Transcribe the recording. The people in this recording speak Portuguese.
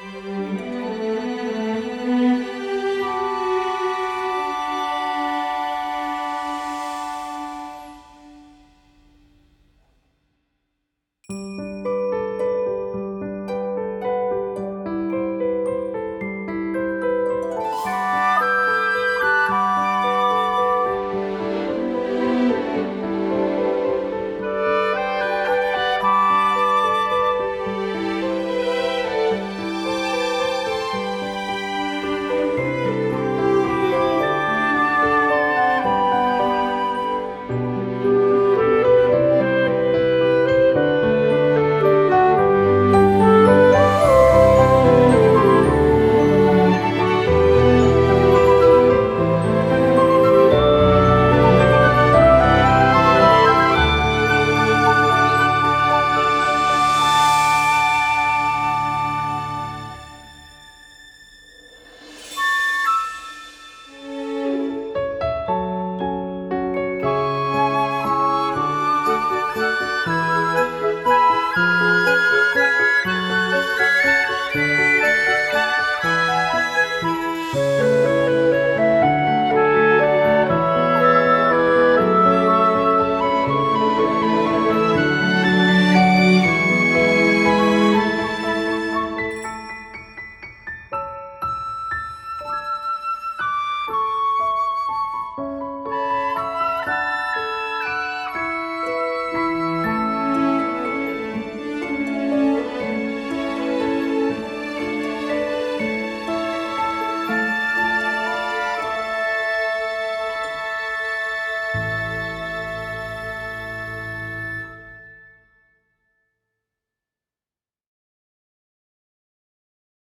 Música